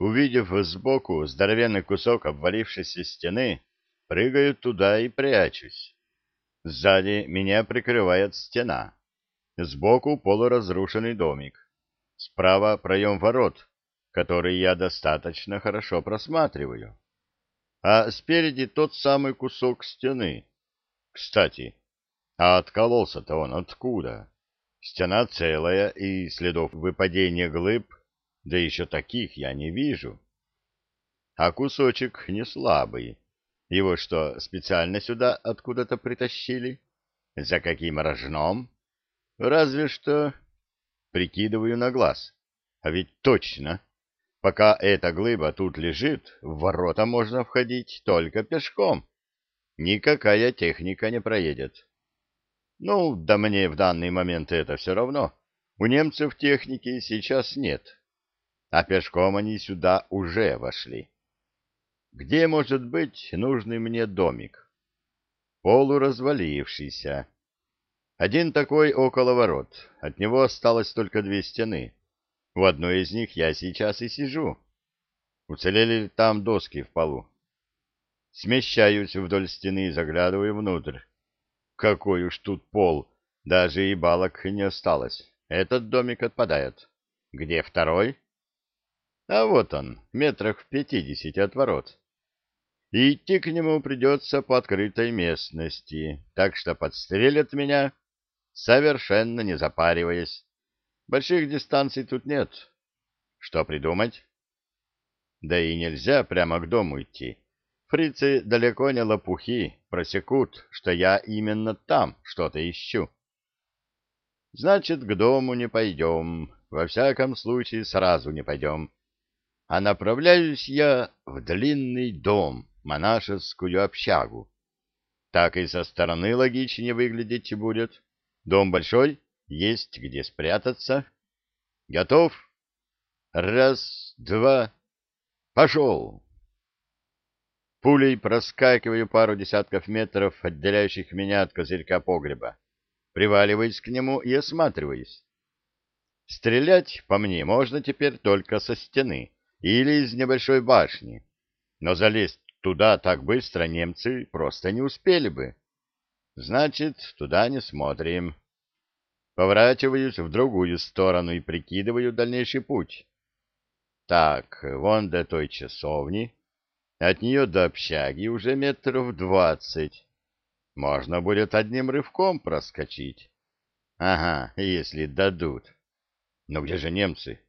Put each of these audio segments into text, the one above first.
Увидев сбоку здоровенный кусок обвалившейся стены, прыгаю туда и прячусь. Сзади меня прикрывает стена. Сбоку полуразрушенный домик. Справа проем ворот, который я достаточно хорошо просматриваю. А спереди тот самый кусок стены. Кстати, а откололся-то он откуда? Стена целая, и следов выпадения глыб да еще таких я не вижу. А кусочек не слабый. Его что, специально сюда откуда-то притащили? За каким рожном? Разве что... Прикидываю на глаз. А ведь точно. Пока эта глыба тут лежит, в ворота можно входить только пешком. Никакая техника не проедет. Ну, да мне в данный момент это все равно. У немцев техники сейчас нет а пешком они сюда уже вошли. Где может быть нужный мне домик? Полуразвалившийся. Один такой около ворот, от него осталось только две стены. В одной из них я сейчас и сижу. Уцелели там доски в полу. Смещаюсь вдоль стены и заглядываю внутрь. Какой уж тут пол, даже и балок не осталось. Этот домик отпадает. Где второй? А вот он, метрах в пятидесяти от ворот. И идти к нему придется по открытой местности, так что подстрелят меня, совершенно не запариваясь. Больших дистанций тут нет. Что придумать? Да и нельзя прямо к дому идти. Фрицы далеко не лопухи, просекут, что я именно там что-то ищу. Значит, к дому не пойдем, во всяком случае сразу не пойдем а направляюсь я в длинный дом, монашескую общагу. Так и со стороны логичнее выглядеть будет. Дом большой, есть где спрятаться. Готов? Раз, два, пошел! Пулей проскакиваю пару десятков метров, отделяющих меня от козырька погреба. Приваливаюсь к нему и осматриваюсь. Стрелять по мне можно теперь только со стены или из небольшой башни, но залезть туда так быстро немцы просто не успели бы. Значит, туда не смотрим. Поворачиваюсь в другую сторону и прикидываю дальнейший путь. Так, вон до той часовни, от нее до общаги уже метров двадцать. Можно будет одним рывком проскочить. Ага, если дадут. Но где же немцы?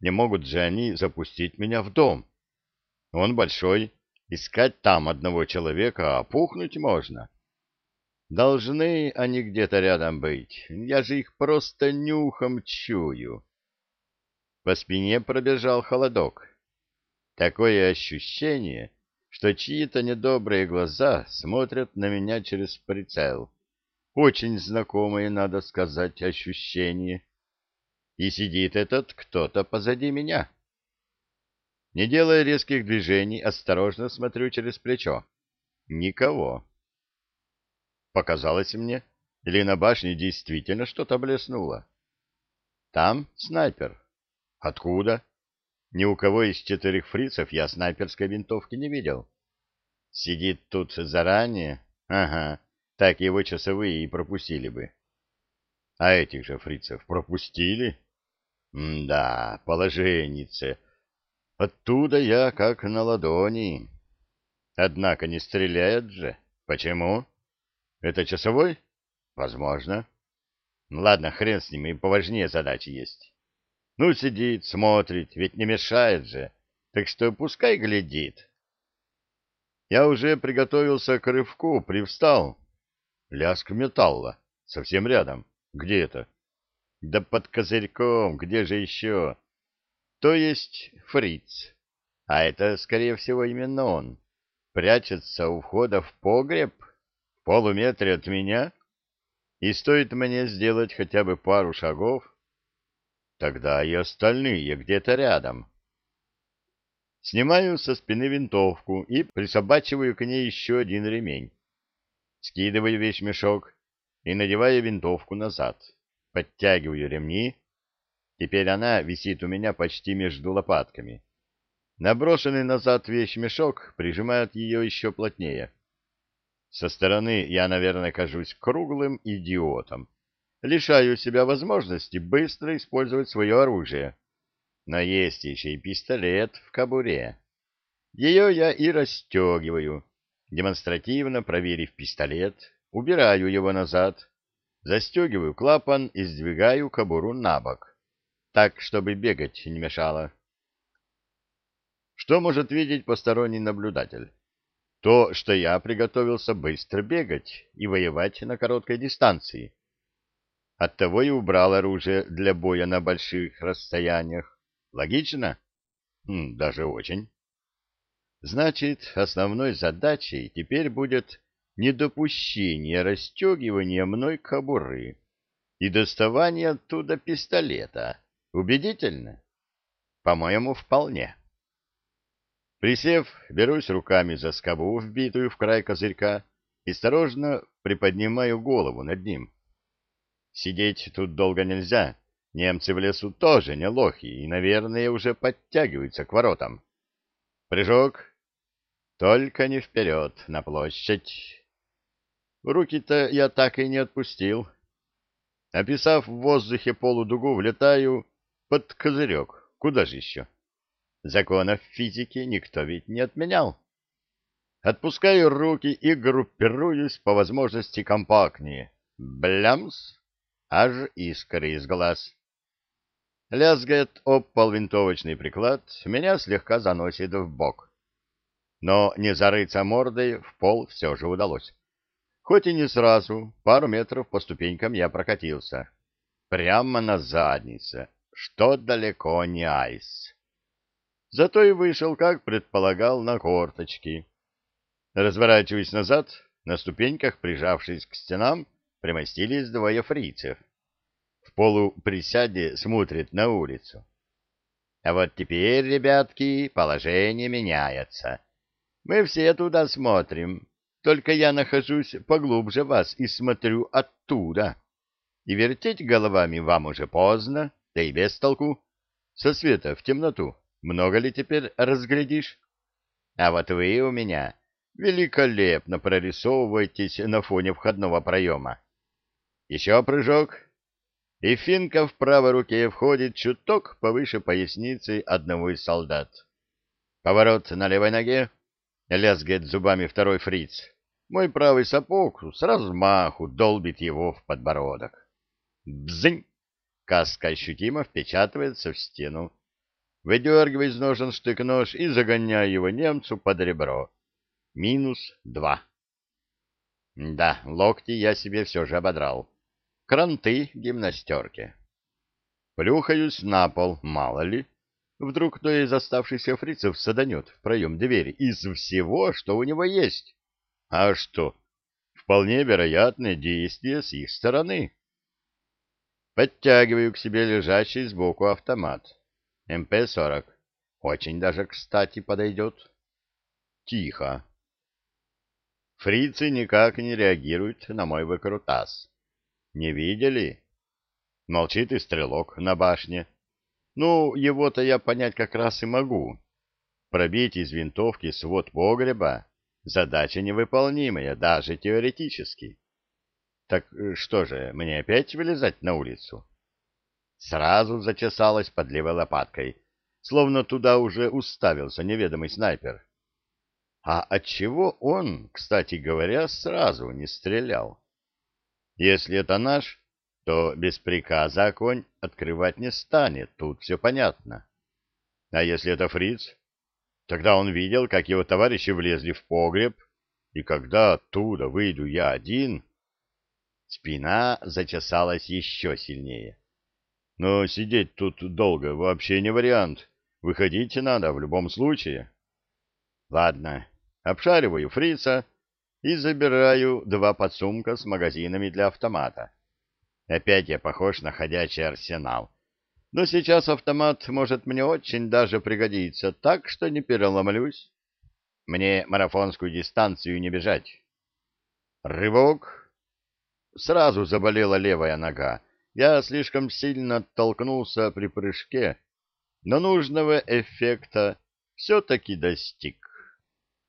Не могут же они запустить меня в дом. Он большой, искать там одного человека опухнуть можно. Должны они где-то рядом быть, я же их просто нюхом чую. По спине пробежал холодок. Такое ощущение, что чьи-то недобрые глаза смотрят на меня через прицел. Очень знакомое, надо сказать, ощущение и сидит этот кто-то позади меня. Не делая резких движений, осторожно смотрю через плечо. Никого. Показалось мне, или на башне действительно что-то блеснуло. Там снайпер. Откуда? Ни у кого из четырех фрицев я снайперской винтовки не видел. Сидит тут заранее? Ага, так его часовые и пропустили бы. А этих же фрицев пропустили? Да, положеннице. Оттуда я как на ладони. Однако не стреляет же. Почему? Это часовой? Возможно. Ладно, хрен с ним, и поважнее задачи есть. Ну, сидит, смотрит, ведь не мешает же. Так что пускай глядит. Я уже приготовился к рывку, привстал. Лязг металла. Совсем рядом. Где это? Да под козырьком, где же еще? То есть фриц. А это, скорее всего, именно он. Прячется у входа в погреб, в полуметре от меня. И стоит мне сделать хотя бы пару шагов, тогда и остальные где-то рядом. Снимаю со спины винтовку и присобачиваю к ней еще один ремень. Скидываю весь мешок и надеваю винтовку назад подтягиваю ремни. Теперь она висит у меня почти между лопатками. Наброшенный назад вещмешок прижимает ее еще плотнее. Со стороны я, наверное, кажусь круглым идиотом. Лишаю себя возможности быстро использовать свое оружие. Но есть еще и пистолет в кобуре. Ее я и расстегиваю, демонстративно проверив пистолет, убираю его назад, застегиваю клапан и сдвигаю кобуру на бок, так, чтобы бегать не мешало. Что может видеть посторонний наблюдатель? То, что я приготовился быстро бегать и воевать на короткой дистанции. Оттого и убрал оружие для боя на больших расстояниях. Логично? Хм, даже очень. Значит, основной задачей теперь будет недопущение расстегивания мной кобуры и доставания оттуда пистолета. Убедительно? По-моему, вполне. Присев, берусь руками за скобу, вбитую в край козырька, и осторожно приподнимаю голову над ним. Сидеть тут долго нельзя, немцы в лесу тоже не лохи и, наверное, уже подтягиваются к воротам. Прыжок. Только не вперед, на площадь. Руки-то я так и не отпустил. Описав в воздухе полудугу, влетаю под козырек. Куда же еще? — Законов физики никто ведь не отменял. Отпускаю руки и группируюсь по возможности компактнее. Блямс! Аж искры из глаз. Лязгает об пол винтовочный приклад, меня слегка заносит в бок. Но не зарыться мордой в пол все же удалось. Хоть и не сразу, пару метров по ступенькам я прокатился. Прямо на заднице, что далеко не айс. Зато и вышел, как предполагал, на корточки. Разворачиваясь назад, на ступеньках, прижавшись к стенам, примостились двое фрицев. В полуприсяде смотрят на улицу. А вот теперь, ребятки, положение меняется. Мы все туда смотрим, только я нахожусь поглубже вас и смотрю оттуда. И вертеть головами вам уже поздно, да и без толку. Со света в темноту. Много ли теперь разглядишь? А вот вы у меня великолепно прорисовываетесь на фоне входного проема. Еще прыжок, и финка в правой руке входит чуток повыше поясницы одного из солдат. Поворот на левой ноге, лязгает зубами второй фриц. Мой правый сапог с размаху долбит его в подбородок. Бзынь! Каска ощутимо впечатывается в стену выдергивая из ножен штык-нож и загоняя его немцу под ребро. Минус два. Да, локти я себе все же ободрал. Кранты гимнастерки. Плюхаюсь на пол, мало ли. Вдруг кто из оставшихся фрицев саданет в проем двери из всего, что у него есть. А что? Вполне вероятное действие с их стороны. Подтягиваю к себе лежащий сбоку автомат. МП-40. Очень даже кстати подойдет. Тихо. Фрицы никак не реагируют на мой выкрутас. Не видели? Молчит и стрелок на башне. Ну, его-то я понять как раз и могу. Пробить из винтовки свод погреба — задача невыполнимая, даже теоретически. Так что же, мне опять вылезать на улицу? сразу зачесалась под левой лопаткой, словно туда уже уставился неведомый снайпер. А отчего он, кстати говоря, сразу не стрелял? Если это наш, то без приказа огонь открывать не станет, тут все понятно. А если это фриц, тогда он видел, как его товарищи влезли в погреб, и когда оттуда выйду я один... Спина зачесалась еще сильнее. Но сидеть тут долго вообще не вариант. Выходить надо в любом случае. Ладно, обшариваю фрица и забираю два подсумка с магазинами для автомата. Опять я похож на ходячий арсенал. Но сейчас автомат может мне очень даже пригодиться, так что не переломлюсь. Мне марафонскую дистанцию не бежать. Рывок. Сразу заболела левая нога я слишком сильно оттолкнулся при прыжке, но нужного эффекта все-таки достиг.